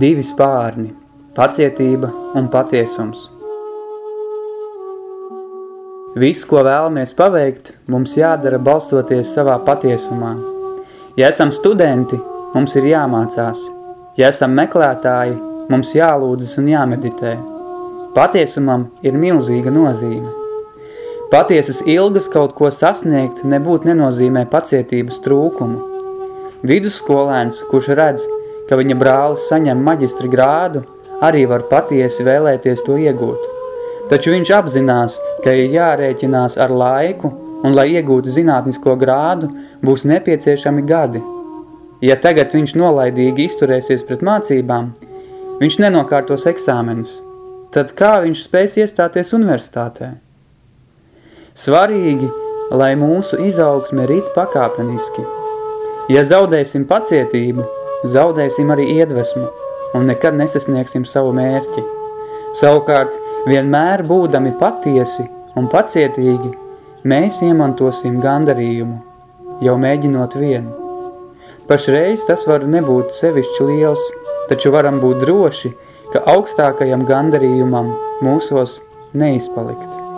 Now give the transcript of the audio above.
Divi spārni – pacietība un patiesums. Viss, ko vēlamies paveikt, mums jādara balstoties savā patiesumā. Ja esam studenti, mums ir jāmācās. Ja esam meklētāji, mums jālūdzas un jāmeditē. Patiesumam ir milzīga nozīme. Patiesas ilgas kaut ko sasniegt nebūtu nenozīmē pacietības trūkumu. Vidusskolēns, kurš redz, ka viņa brālis saņem maģistra grādu, arī var patiesi vēlēties to iegūt. Taču viņš apzinās, ka ir jārēķinās ar laiku, un lai iegūtu zinātnisko grādu, būs nepieciešami gadi. Ja tagad viņš nolaidīgi izturēsies pret mācībām, viņš nenokārtos eksāmenus, tad kā viņš spēs iestāties universitātē? Svarīgi, lai mūsu izaugsme rit pakāpeniski. Ja zaudēsim pacietību, zaudēsim arī iedvesmu un nekad nesasniegsim savu mērķi. Savukārt, vienmēr būdami patiesi un pacietīgi, mēs iemantosim gandarījumu, jau mēģinot vienu. Pašreiz tas var nebūt sevišķi liels, taču varam būt droši, ka augstākajam gandarījumam mūsos neizpalikt.